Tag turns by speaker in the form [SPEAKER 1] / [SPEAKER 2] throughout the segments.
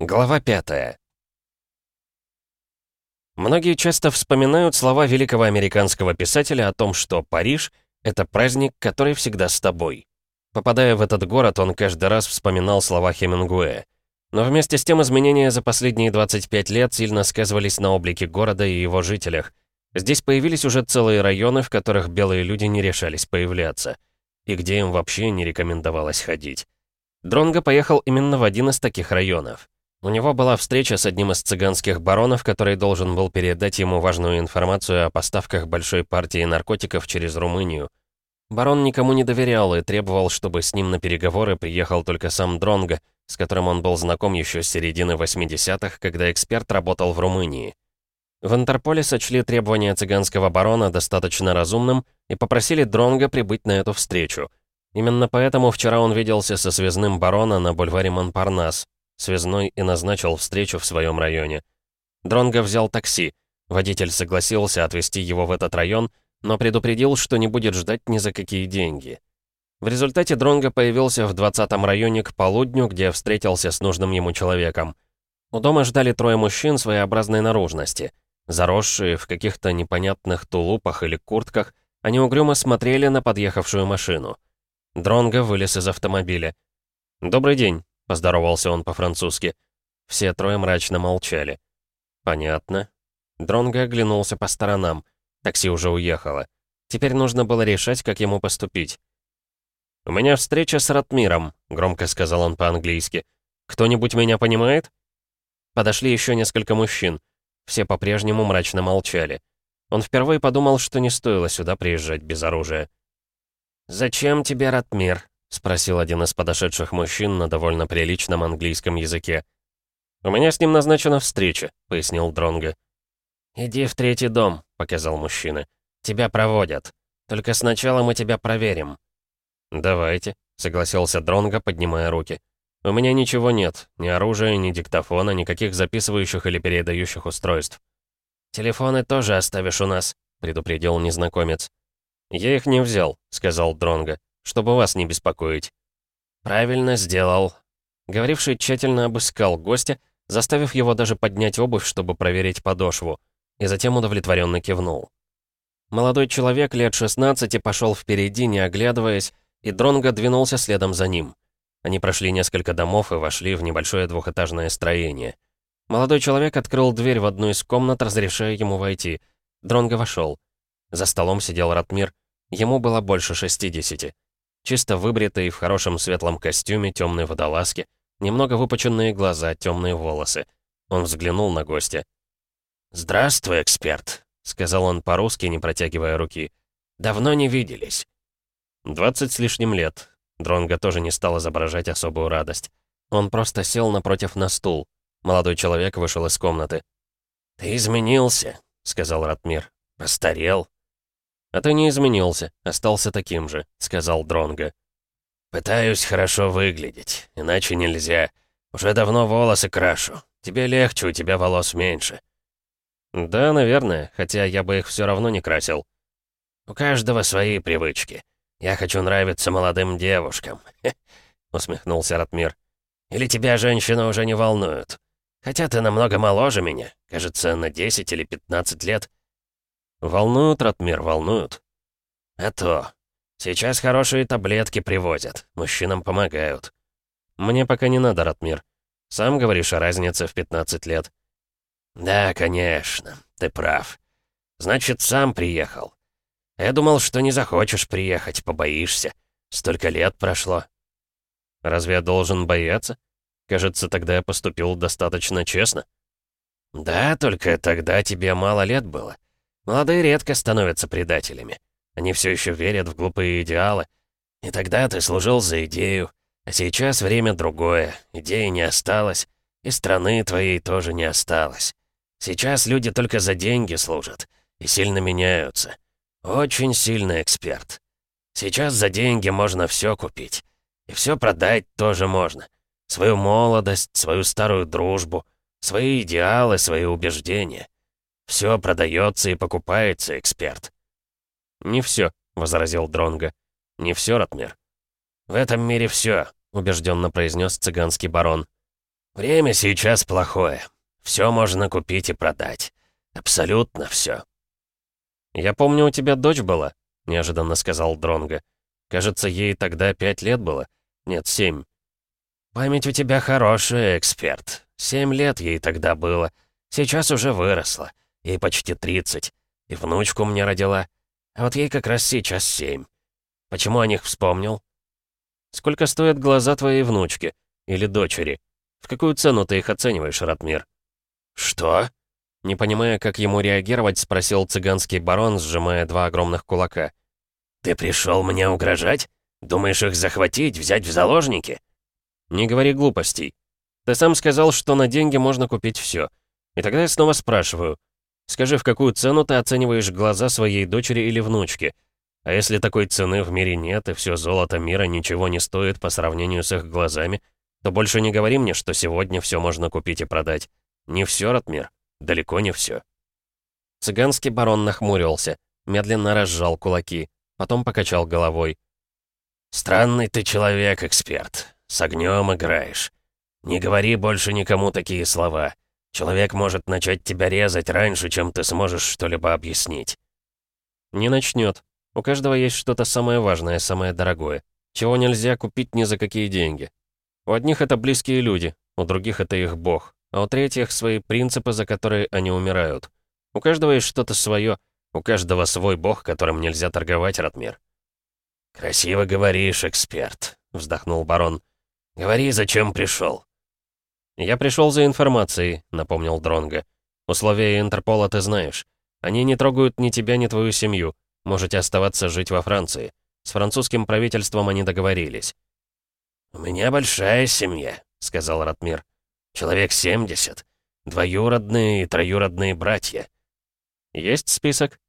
[SPEAKER 1] Глава 5 Многие часто вспоминают слова великого американского писателя о том, что Париж — это праздник, который всегда с тобой. Попадая в этот город, он каждый раз вспоминал слова Хемингуэя. Но вместе с тем изменения за последние 25 лет сильно сказывались на облике города и его жителях. Здесь появились уже целые районы, в которых белые люди не решались появляться. И где им вообще не рекомендовалось ходить. Дронго поехал именно в один из таких районов. У него была встреча с одним из цыганских баронов, который должен был передать ему важную информацию о поставках большой партии наркотиков через Румынию. Барон никому не доверял и требовал, чтобы с ним на переговоры приехал только сам Дронго, с которым он был знаком еще с середины 80-х, когда эксперт работал в Румынии. В Интерполе сочли требования цыганского барона достаточно разумным и попросили Дронго прибыть на эту встречу. Именно поэтому вчера он виделся со связным барона на бульваре Монпарнас, Связной и назначил встречу в своем районе. Дронго взял такси. Водитель согласился отвезти его в этот район, но предупредил, что не будет ждать ни за какие деньги. В результате Дронго появился в 20-м районе к полудню, где встретился с нужным ему человеком. У дома ждали трое мужчин своеобразной наружности. Заросшие в каких-то непонятных тулупах или куртках, они угрюмо смотрели на подъехавшую машину. Дронго вылез из автомобиля. «Добрый день», Поздоровался он по-французски. Все трое мрачно молчали. «Понятно». Дронго оглянулся по сторонам. Такси уже уехало. Теперь нужно было решать, как ему поступить. «У меня встреча с Ратмиром», — громко сказал он по-английски. «Кто-нибудь меня понимает?» Подошли еще несколько мужчин. Все по-прежнему мрачно молчали. Он впервые подумал, что не стоило сюда приезжать без оружия. «Зачем тебе Ратмир?» — спросил один из подошедших мужчин на довольно приличном английском языке. «У меня с ним назначена встреча», — пояснил Дронго. «Иди в третий дом», — показал мужчина. «Тебя проводят. Только сначала мы тебя проверим». «Давайте», — согласился Дронго, поднимая руки. «У меня ничего нет. Ни оружия, ни диктофона, никаких записывающих или передающих устройств». «Телефоны тоже оставишь у нас», — предупредил незнакомец. «Я их не взял», — сказал Дронго чтобы вас не беспокоить». «Правильно сделал». Говоривший тщательно обыскал гостя, заставив его даже поднять обувь, чтобы проверить подошву, и затем удовлетворенно кивнул. Молодой человек лет 16 пошел впереди, не оглядываясь, и Дронго двинулся следом за ним. Они прошли несколько домов и вошли в небольшое двухэтажное строение. Молодой человек открыл дверь в одну из комнат, разрешая ему войти. Дронго вошел. За столом сидел Ратмир. Ему было больше 60. Чисто выбритый, в хорошем светлом костюме, темной водолазке, немного выпученные глаза, темные волосы. Он взглянул на гостя. «Здравствуй, эксперт», — сказал он по-русски, не протягивая руки. «Давно не виделись». «Двадцать с лишним лет». Дронго тоже не стал изображать особую радость. Он просто сел напротив на стул. Молодой человек вышел из комнаты. «Ты изменился», — сказал Ратмир. «Постарел». «А ты не изменился, остался таким же», — сказал Дронго. «Пытаюсь хорошо выглядеть, иначе нельзя. Уже давно волосы крашу. Тебе легче, у тебя волос меньше». «Да, наверное, хотя я бы их все равно не красил». «У каждого свои привычки. Я хочу нравиться молодым девушкам», — усмехнулся Ратмир. «Или тебя женщины уже не волнуют? Хотя ты намного моложе меня, кажется, на 10 или 15 лет». «Волнуют, Ратмир, волнуют». «А то. Сейчас хорошие таблетки привозят. Мужчинам помогают». «Мне пока не надо, Ратмир. Сам говоришь о разнице в 15 лет». «Да, конечно. Ты прав. Значит, сам приехал. Я думал, что не захочешь приехать, побоишься. Столько лет прошло». «Разве я должен бояться? Кажется, тогда я поступил достаточно честно». «Да, только тогда тебе мало лет было. Молодые редко становятся предателями. Они все еще верят в глупые идеалы. И тогда ты служил за идею. А сейчас время другое. Идеи не осталось. И страны твоей тоже не осталось. Сейчас люди только за деньги служат. И сильно меняются. Очень сильный эксперт. Сейчас за деньги можно все купить. И все продать тоже можно. Свою молодость, свою старую дружбу, свои идеалы, свои убеждения. Все продается и покупается, эксперт». «Не все», — возразил Дронго. «Не все, Ратмир». «В этом мире все», — убежденно произнес цыганский барон.
[SPEAKER 2] Время сейчас плохое. Все можно купить и продать. Абсолютно все.
[SPEAKER 1] «Я помню, у тебя дочь была», — неожиданно сказал Дронго. «Кажется, ей тогда пять лет было. Нет, семь».
[SPEAKER 2] «Память у тебя хорошая, эксперт. Семь лет ей тогда было. Сейчас уже выросла. Ей почти тридцать. И внучку мне родила. А вот ей как раз сейчас семь. Почему о них вспомнил?»
[SPEAKER 1] «Сколько стоят глаза твоей внучки? Или дочери? В какую цену ты их оцениваешь, Ратмир?»
[SPEAKER 2] «Что?»
[SPEAKER 1] Не понимая, как ему реагировать, спросил цыганский барон, сжимая два огромных кулака.
[SPEAKER 2] «Ты пришел мне угрожать? Думаешь их захватить, взять в заложники?»
[SPEAKER 1] «Не говори глупостей. Ты сам сказал, что на деньги можно купить все. И тогда я снова спрашиваю. Скажи, в какую цену ты оцениваешь глаза своей дочери или внучки? А если такой цены в мире нет, и все золото мира ничего не стоит по сравнению с их глазами, то больше не говори мне, что сегодня все можно купить и продать. Не все, Ратмир. Далеко не все. Цыганский барон нахмурился, медленно разжал кулаки, потом покачал головой.
[SPEAKER 2] «Странный ты человек, эксперт. С огнем играешь. Не говори больше никому такие слова. Человек может начать тебя резать раньше, чем ты сможешь что-либо объяснить».
[SPEAKER 1] «Не начнет. У каждого есть что-то самое важное, самое дорогое, чего нельзя купить ни за какие деньги. У одних это близкие люди, у других это их бог а у третьих свои принципы, за которые они умирают. У каждого есть что-то свое, у каждого свой бог, которым нельзя торговать, Ратмир.
[SPEAKER 2] «Красиво говоришь, эксперт», — вздохнул барон. «Говори, зачем пришел?»
[SPEAKER 1] «Я пришел за информацией», — напомнил Дронго. «Условия Интерпола ты знаешь. Они не трогают ни тебя, ни твою семью. Можете оставаться жить во Франции. С французским правительством они договорились».
[SPEAKER 2] «У меня большая семья», — сказал Ратмир. Человек 70. Двоюродные и троюродные братья.
[SPEAKER 1] Есть список?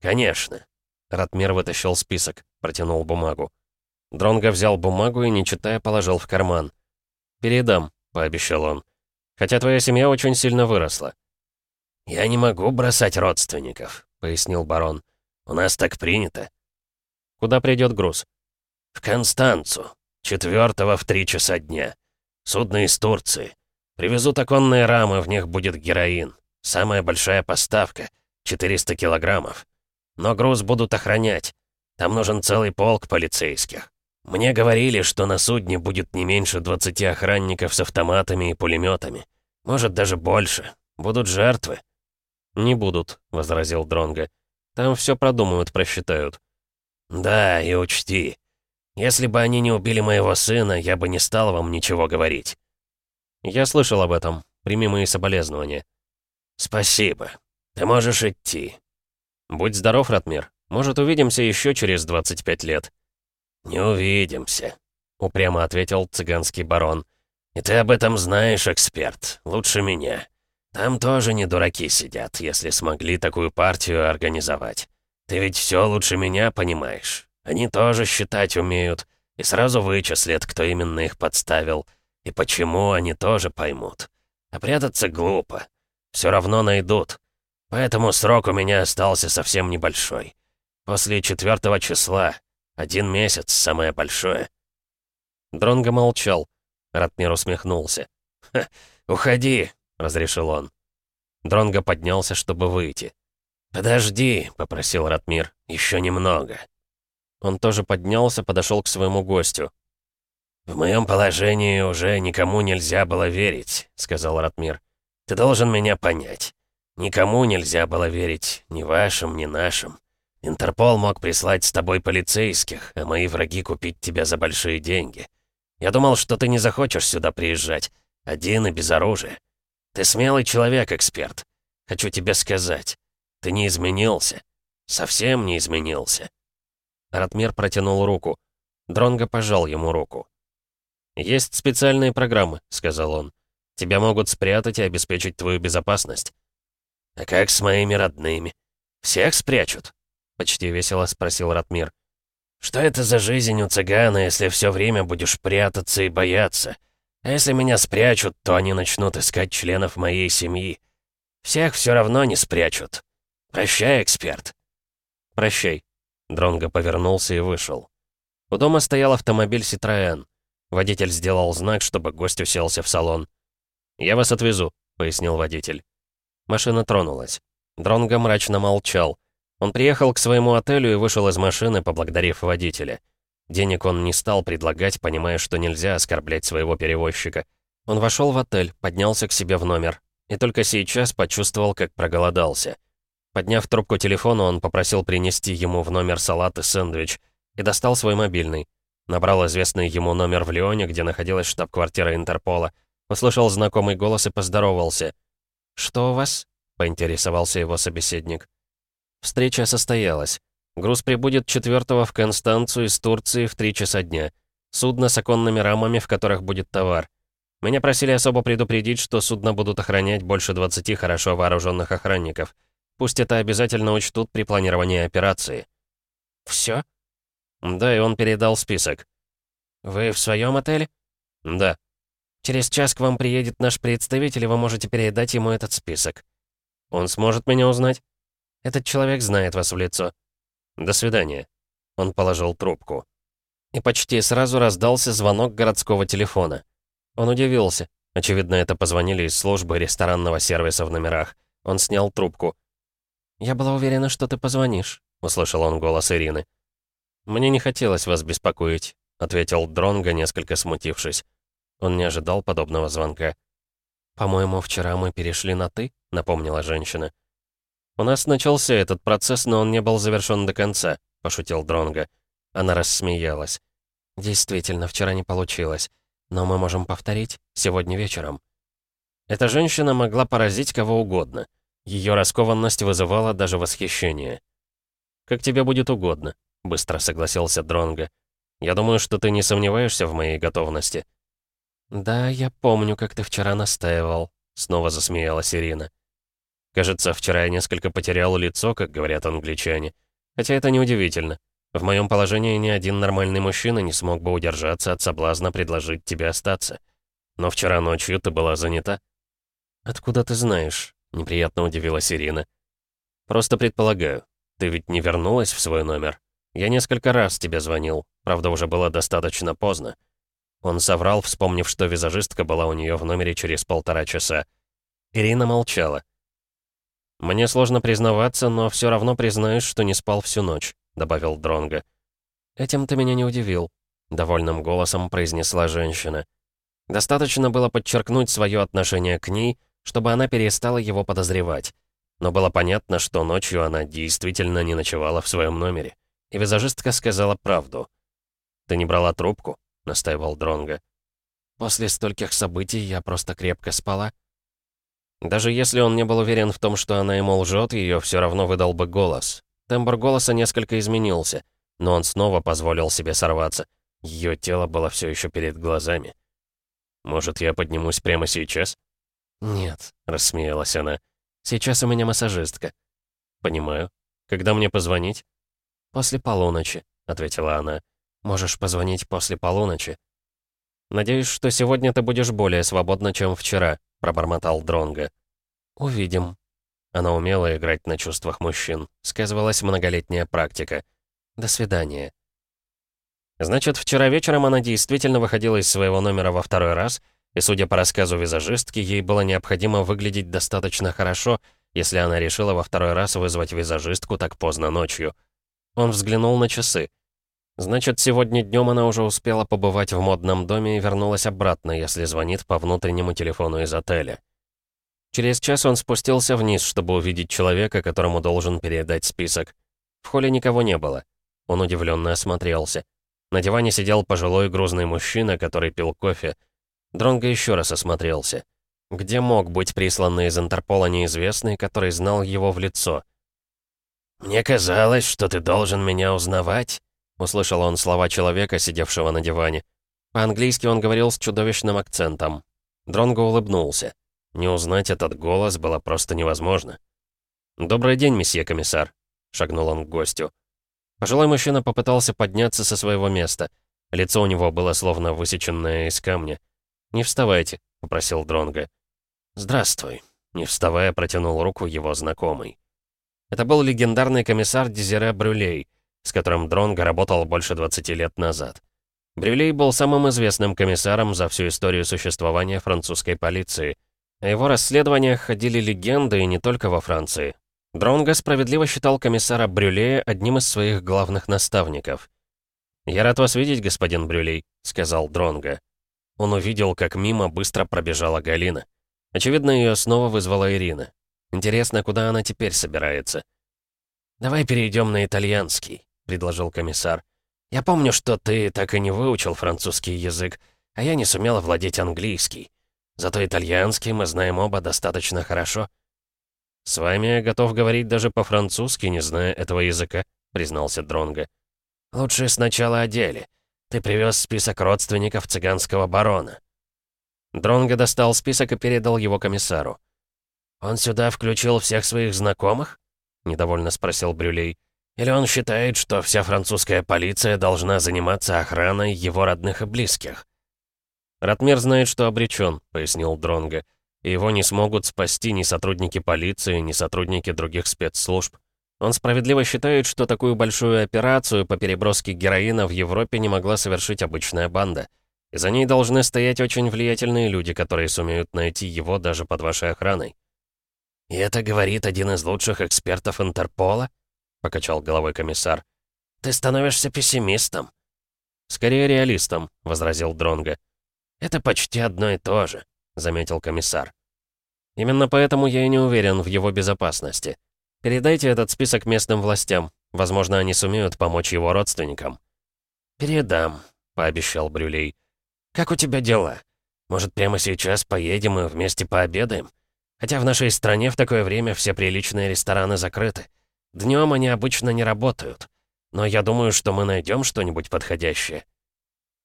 [SPEAKER 2] Конечно.
[SPEAKER 1] Ратмир вытащил список, протянул бумагу. Дронго взял бумагу и, не читая, положил в карман. «Передам», — пообещал он. «Хотя твоя семья очень сильно выросла».
[SPEAKER 2] «Я не могу бросать родственников», — пояснил барон. «У нас так принято».
[SPEAKER 1] «Куда придет груз?»
[SPEAKER 2] «В Констанцу. Четвертого в три часа дня. Судно из Турции. Привезут оконные рамы, в них будет героин. Самая большая поставка. 400 килограммов. Но груз будут охранять. Там нужен целый полк полицейских. Мне говорили, что на судне будет не меньше 20 охранников с автоматами и пулеметами. Может, даже больше. Будут жертвы.
[SPEAKER 1] «Не будут», — возразил Дронго. «Там все продумают, просчитают».
[SPEAKER 2] «Да, и учти. Если бы они не убили моего сына, я бы не стал вам ничего говорить.
[SPEAKER 1] «Я слышал об этом. Прими мои соболезнования».
[SPEAKER 2] «Спасибо. Ты можешь идти».
[SPEAKER 1] «Будь здоров, Ратмир. Может, увидимся еще через 25 лет».
[SPEAKER 2] «Не увидимся», — упрямо ответил цыганский барон. «И ты об этом знаешь, эксперт, лучше меня. Там тоже не дураки сидят, если смогли такую партию организовать. Ты ведь все лучше меня понимаешь. Они тоже считать умеют, и сразу вычислят, кто именно их подставил». И почему они тоже поймут. А прятаться глупо. Все равно найдут. Поэтому срок у меня остался совсем небольшой. После четвертого числа. Один месяц, самое большое.
[SPEAKER 1] Дронго молчал. Ратмир усмехнулся.
[SPEAKER 2] «Ха, уходи», — разрешил он.
[SPEAKER 1] Дронго поднялся, чтобы выйти.
[SPEAKER 2] «Подожди», — попросил Ратмир, — «еще немного».
[SPEAKER 1] Он тоже поднялся, подошел к своему гостю.
[SPEAKER 2] «В моем положении уже никому нельзя было верить», — сказал Ратмир. «Ты должен меня понять. Никому нельзя было верить, ни вашим, ни нашим. Интерпол мог прислать с тобой полицейских, а мои враги купить тебя за большие деньги. Я думал, что ты не захочешь сюда приезжать, один и без оружия. Ты смелый человек, эксперт. Хочу тебе сказать, ты не изменился. Совсем не изменился».
[SPEAKER 1] Ратмир протянул руку. Дронго пожал ему руку. «Есть специальные программы», — сказал он. «Тебя могут спрятать и обеспечить твою безопасность».
[SPEAKER 2] «А как с моими родными? Всех спрячут?» — почти весело спросил Ратмир. «Что это за жизнь у цыгана, если все время будешь прятаться и бояться? А если меня спрячут, то они начнут искать членов моей семьи. Всех все равно не спрячут. Прощай, эксперт».
[SPEAKER 1] «Прощай». Дронго повернулся и вышел. У дома стоял автомобиль «Ситроэн». Водитель сделал знак, чтобы гость уселся в салон. «Я вас отвезу», — пояснил водитель. Машина тронулась. Дронго мрачно молчал. Он приехал к своему отелю и вышел из машины, поблагодарив водителя. Денег он не стал предлагать, понимая, что нельзя оскорблять своего перевозчика. Он вошел в отель, поднялся к себе в номер. И только сейчас почувствовал, как проголодался. Подняв трубку телефона, он попросил принести ему в номер салат и сэндвич. И достал свой мобильный. Набрал известный ему номер в Лионе, где находилась штаб-квартира Интерпола. Услышал знакомый голос и поздоровался. «Что у вас?» — поинтересовался его собеседник. Встреча состоялась. Груз прибудет 4 в Констанцию из Турции в 3 часа дня. Судно с оконными рамами, в которых будет товар. Меня просили особо предупредить, что судно будут охранять больше 20 хорошо вооруженных охранников. Пусть это обязательно учтут при планировании операции. Все? Да, и он передал список. Вы в своем отеле? Да. Через час к вам приедет наш представитель, и вы можете передать ему этот список. Он сможет меня узнать? Этот человек знает вас в лицо. До свидания. Он положил трубку. И почти сразу раздался звонок городского телефона. Он удивился. Очевидно, это позвонили из службы ресторанного сервиса в номерах. Он снял трубку. «Я была уверена, что ты позвонишь», — услышал он голос Ирины. «Мне не хотелось вас беспокоить», — ответил Дронго, несколько смутившись. Он не ожидал подобного звонка. «По-моему, вчера мы перешли на «ты», — напомнила женщина. «У нас начался этот процесс, но он не был завершен до конца», — пошутил Дронго. Она рассмеялась. «Действительно, вчера не получилось. Но мы можем повторить сегодня вечером». Эта женщина могла поразить кого угодно. Ее раскованность вызывала даже восхищение. «Как тебе будет угодно», — быстро согласился Дронго. «Я думаю, что ты не сомневаешься в моей готовности». «Да, я помню, как ты вчера настаивал», — снова засмеялась Ирина. Кажется, вчера я несколько потерял лицо, как говорят англичане. Хотя это неудивительно. В моем положении ни один нормальный мужчина не смог бы удержаться от соблазна предложить тебе остаться. Но вчера ночью ты была занята. «Откуда ты знаешь?» — неприятно удивилась Ирина. «Просто предполагаю. Ты ведь не вернулась в свой номер? Я несколько раз тебе звонил, правда, уже было достаточно поздно». Он соврал, вспомнив, что визажистка была у нее в номере через полтора часа. Ирина молчала. «Мне сложно признаваться, но все равно признаюсь, что не спал всю ночь», — добавил Дронго. «Этим ты меня не удивил», — довольным голосом произнесла женщина. Достаточно было подчеркнуть свое отношение к ней, чтобы она перестала его подозревать. Но было понятно, что ночью она действительно не ночевала в своем номере. И визажистка сказала правду. «Ты не брала трубку?» — настаивал Дронго. «После стольких событий я просто крепко спала», даже если он не был уверен в том, что она ему лжет, ее все равно выдал бы голос. Тембр голоса несколько изменился, но он снова позволил себе сорваться. Ее тело было все еще перед глазами. «Может, я поднимусь прямо сейчас?» «Нет», — рассмеялась она. «Сейчас у меня массажистка». «Понимаю. Когда мне позвонить?» «После полуночи», — ответила она. «Можешь позвонить после полуночи». «Надеюсь, что сегодня ты будешь более свободна, чем вчера», — пробормотал Дронго. «Увидим». Она умела играть на чувствах мужчин. Сказывалась многолетняя практика. «До свидания». Значит, вчера вечером она действительно выходила из своего номера во второй раз, и, судя по рассказу визажистки, ей было необходимо выглядеть достаточно хорошо, если она решила во второй раз вызвать визажистку так поздно ночью. Он взглянул на часы. Значит, сегодня днем она уже успела побывать в модном доме и вернулась обратно, если звонит по внутреннему телефону из отеля. Через час он спустился вниз, чтобы увидеть человека, которому должен передать список. В холле никого не было. Он удивленно осмотрелся. На диване сидел пожилой грузный мужчина, который пил кофе. Дронго еще раз осмотрелся. Где мог быть присланный из Интерпола неизвестный, который знал его в лицо? «Мне казалось, что ты должен меня узнавать», Услышал он слова человека, сидевшего на диване. По-английски он говорил с чудовищным акцентом. Дронго улыбнулся. Не узнать этот голос было просто невозможно. «Добрый день, месье комиссар», — шагнул он к гостю. Пожилой мужчина попытался подняться со своего места. Лицо у него было словно высеченное из камня. «Не вставайте», — попросил Дронго. «Здравствуй», — не вставая протянул руку его знакомый. Это был легендарный комиссар Дезире Брюлей — с которым Дронго работал больше 20 лет назад. Брюлей был самым известным комиссаром за всю историю существования французской полиции. О его расследованиях ходили легенды и не только во Франции. Дронго справедливо считал комиссара Брюлея одним из своих главных наставников. «Я рад вас видеть, господин Брюлей», — сказал Дронго. Он увидел, как мимо быстро пробежала Галина. Очевидно, ее снова вызвала Ирина. Интересно, куда она теперь собирается? «Давай перейдем на итальянский», — предложил комиссар. «Я помню, что ты так и не выучил французский язык, а я не сумел владеть английский. Зато итальянский мы знаем оба достаточно хорошо». «С вами я готов говорить даже по-французски, не зная этого языка», — признался Дронго. «Лучше сначала о деле. Ты привез список родственников цыганского барона». Дронго достал список и передал его комиссару. «Он сюда включил всех своих знакомых?» — недовольно спросил Брюлей. «Или он считает, что вся французская полиция должна заниматься охраной его родных и близких?» «Ратмир знает, что обречен», — пояснил Дронго. «И его не смогут спасти ни сотрудники полиции, ни сотрудники других спецслужб. Он справедливо считает, что такую большую операцию по переброске героина в Европе не могла совершить обычная банда. И за ней должны стоять очень влиятельные люди, которые сумеют найти его даже под вашей охраной. «И это говорит один из лучших экспертов Интерпола?» — покачал головой комиссар. «Ты становишься пессимистом». «Скорее реалистом», — возразил Дронго. «Это почти одно и то же», — заметил комиссар. «Именно поэтому я и не уверен в его безопасности. Передайте этот список местным властям. Возможно, они сумеют помочь его родственникам». «Передам», — пообещал Брюлей. «Как у тебя дела? Может, прямо сейчас поедем и вместе пообедаем? Хотя в нашей стране в такое время все приличные рестораны закрыты. Днем они обычно не работают. Но я думаю, что мы найдем что-нибудь подходящее.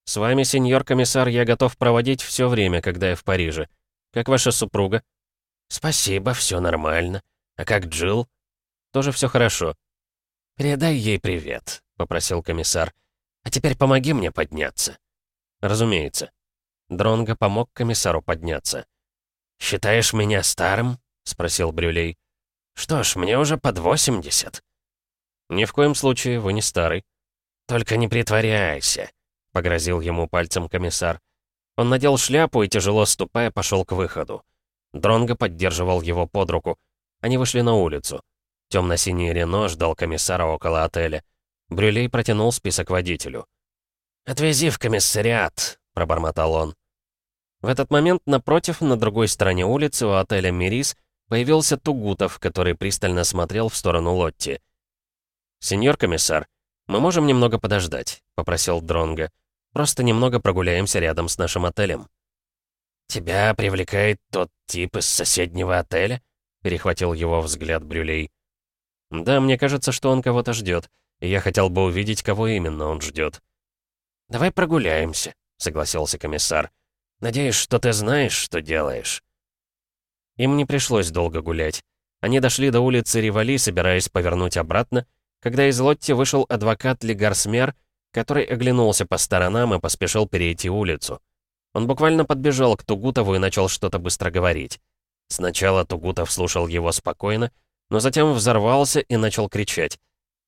[SPEAKER 1] С вами, сеньор комиссар, я готов проводить все время, когда я в Париже. Как ваша супруга? Спасибо, все нормально. А как Джилл? Тоже все хорошо. Передай ей привет, попросил комиссар. А теперь помоги мне подняться. Разумеется. Дронго помог комиссару подняться. «Считаешь меня старым?» — спросил Брюлей. «Что ж, мне уже под 80». «Ни в коем случае, вы не старый». «Только не притворяйся», — погрозил ему пальцем комиссар. Он надел шляпу и, тяжело ступая, пошел к выходу. Дронго поддерживал его под руку. Они вышли на улицу. Темно-синий Рено ждал комиссара около отеля. Брюлей протянул список водителю. «Отвези в комиссариат», — пробормотал он. В этот момент напротив, на другой стороне улицы, у отеля «Мирис», появился Тугутов, который пристально смотрел в сторону Лотти. «Сеньор комиссар, мы можем немного подождать», — попросил Дронга. «Просто немного прогуляемся рядом с нашим отелем». «Тебя привлекает тот тип из соседнего отеля?» — перехватил его взгляд Брюлей. «Да, мне кажется, что он кого-то ждет, и я хотел бы увидеть, кого именно он ждет». «Давай прогуляемся», — согласился комиссар. Надеюсь, что ты знаешь, что делаешь». Им не пришлось долго гулять. Они дошли до улицы Ривали, собираясь повернуть обратно, когда из Лотти вышел адвокат Легарсмер, который оглянулся по сторонам и поспешил перейти улицу. Он буквально подбежал к Тугутову и начал что-то быстро говорить. Сначала Тугутов слушал его спокойно, но затем взорвался и начал кричать.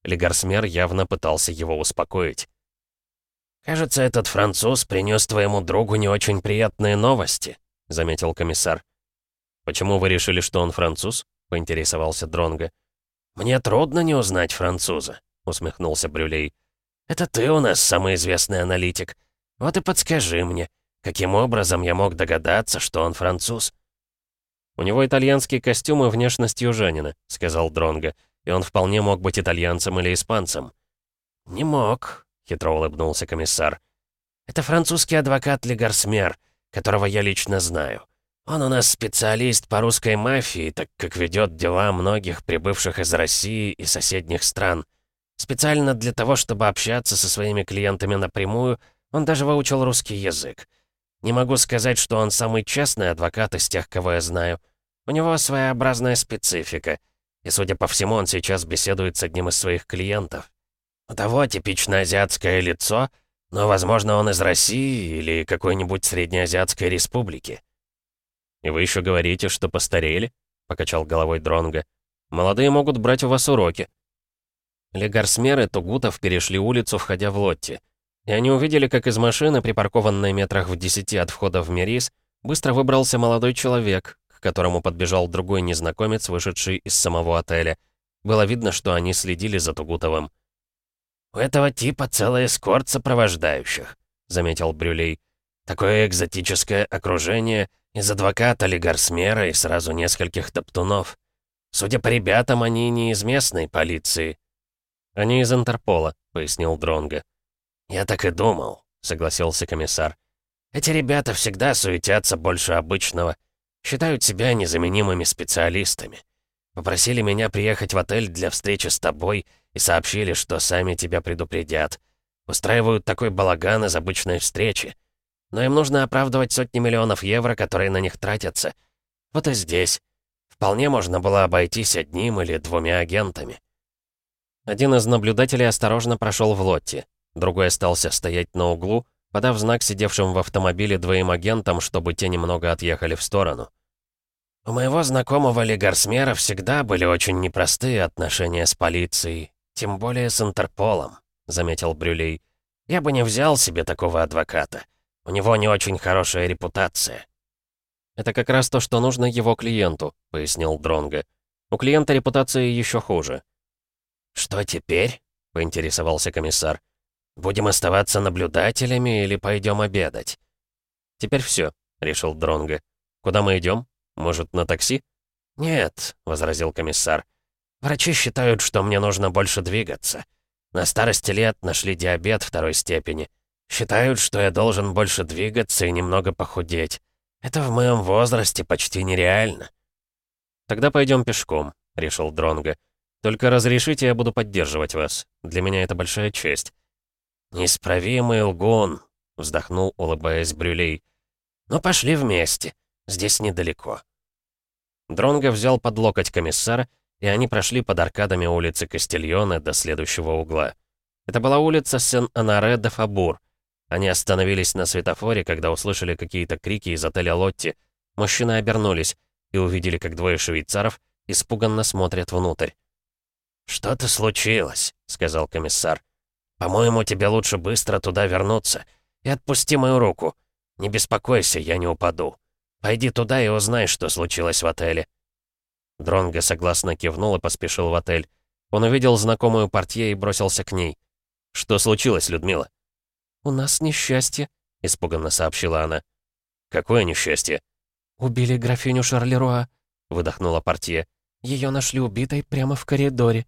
[SPEAKER 1] Легарсмер явно пытался его успокоить. «Кажется, этот француз принес твоему другу не очень приятные новости», — заметил комиссар. «Почему вы решили, что он француз?» — поинтересовался Дронго. «Мне трудно не узнать француза», — усмехнулся Брюлей. «Это ты у нас самый известный аналитик. Вот и подскажи мне, каким образом я мог догадаться, что он француз?» «У него итальянский костюм и внешность южанина», — сказал Дронго, «и он вполне мог быть итальянцем или испанцем». «Не мог», хитро улыбнулся комиссар. «Это французский адвокат Легарсмер, которого я лично знаю. Он у нас специалист по русской мафии, так как ведет дела многих прибывших из России и соседних стран. Специально для того, чтобы общаться со своими клиентами напрямую, он даже выучил русский язык. Не могу сказать, что он самый честный адвокат из тех, кого я знаю. У него своеобразная специфика, и, судя по всему, он сейчас беседует с одним из своих клиентов. У того типично азиатское лицо, но, возможно, он из России или какой-нибудь среднеазиатской республики. «И вы еще говорите, что постарели?» — покачал головой Дронга. «Молодые могут брать у вас уроки». Легарсмер и Тугутов перешли улицу, входя в Лотти. И они увидели, как из машины, припаркованной метрах в десяти от входа в Мерис, быстро выбрался молодой человек, к которому подбежал другой незнакомец, вышедший из самого отеля. Было видно, что они следили за Тугутовым.
[SPEAKER 2] «У этого типа целый эскорт сопровождающих», — заметил Брюлей. «Такое экзотическое окружение из адвоката Легарсмера и сразу нескольких топтунов. Судя по ребятам, они не из местной полиции».
[SPEAKER 1] «Они из Интерпола», — пояснил Дронго.
[SPEAKER 2] «Я так и думал», — согласился комиссар. «Эти ребята всегда суетятся больше обычного, считают себя незаменимыми специалистами. Попросили меня приехать в отель для встречи с тобой и сообщили, что сами тебя предупредят. Устраивают такой балаган из обычной встречи. Но им нужно оправдывать сотни миллионов евро, которые на них тратятся. Вот и здесь. Вполне можно было обойтись одним или двумя агентами.
[SPEAKER 1] Один из наблюдателей осторожно прошел в лотте. Другой остался стоять на углу, подав знак сидевшим в автомобиле двоим агентам, чтобы те немного отъехали в сторону.
[SPEAKER 2] «У моего знакомого Легарсмера всегда были очень непростые отношения с полицией, тем более с Интерполом», — заметил Брюлей. «Я бы не взял себе такого адвоката. У него не очень хорошая репутация».
[SPEAKER 1] «Это как раз то, что нужно его клиенту», — пояснил Дронго. «У клиента репутация еще хуже.
[SPEAKER 2] «Что теперь?» — поинтересовался комиссар. «Будем оставаться наблюдателями или пойдем обедать?»
[SPEAKER 1] «Теперь все, решил Дронго. «Куда мы идем? Может, на такси?»
[SPEAKER 2] «Нет», — возразил комиссар. «Врачи считают, что мне нужно больше двигаться. На старости лет нашли диабет второй степени. Считают, что я должен больше двигаться и немного похудеть. Это в моем возрасте почти нереально».
[SPEAKER 1] «Тогда пойдем пешком», — решил Дронго. Только разрешите, я буду поддерживать вас. Для меня это большая честь».
[SPEAKER 2] «Неисправимый лгун», — вздохнул, улыбаясь Брюлей. «Ну, пошли вместе. Здесь недалеко».
[SPEAKER 1] Дронго взял под локоть комиссара, и они прошли под аркадами улицы Кастильона до следующего угла. Это была улица Сен-Анаре-де-Фабур. Они остановились на светофоре, когда услышали какие-то крики из отеля Лотти. Мужчины обернулись и увидели, как двое швейцаров испуганно смотрят внутрь.
[SPEAKER 2] «Что-то случилось», — сказал комиссар. «По-моему, тебе лучше быстро туда вернуться. И отпусти мою руку. Не беспокойся, я не упаду. Пойди туда и узнай, что случилось в отеле».
[SPEAKER 1] Дронго согласно кивнул и поспешил в отель. Он увидел знакомую портье и бросился к ней. «Что случилось, Людмила?»
[SPEAKER 3] «У нас несчастье», — испуганно сообщила она.
[SPEAKER 1] «Какое несчастье?»
[SPEAKER 3] «Убили графиню Шарлеруа», —
[SPEAKER 1] выдохнула портье.
[SPEAKER 3] Ее нашли убитой прямо в коридоре.